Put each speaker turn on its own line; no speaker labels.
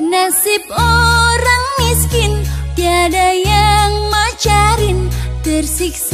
Nasib orang miskin Tiada yang macarin Tersiksa